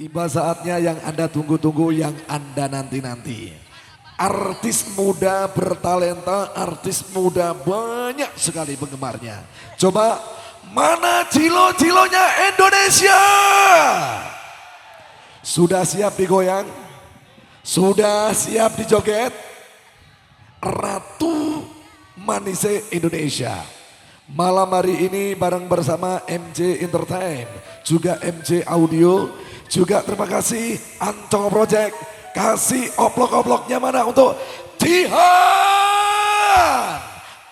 Tiba saatnya yang Anda tunggu-tunggu, yang Anda nanti-nanti. Artis muda bertalenta, artis muda banyak sekali penggemarnya. Coba mana cilo-cilonya Indonesia? Sudah siap digoyang? Sudah siap dijoget? Ratu Manise Indonesia. Malam hari ini bareng bersama MJ Entertain, juga MJ Audio, juga terima kasih Ancong Project. Kasih oplok-oploknya mana untuk Jihan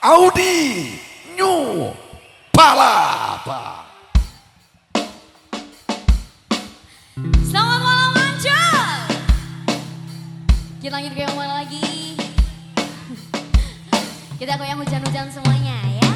Audi New Palapa. Selamat malam Ancol. Kita lanjut ke yang mana lagi? Kita goyang hujan-hujan semuanya ya.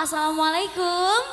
Assalamualaikum.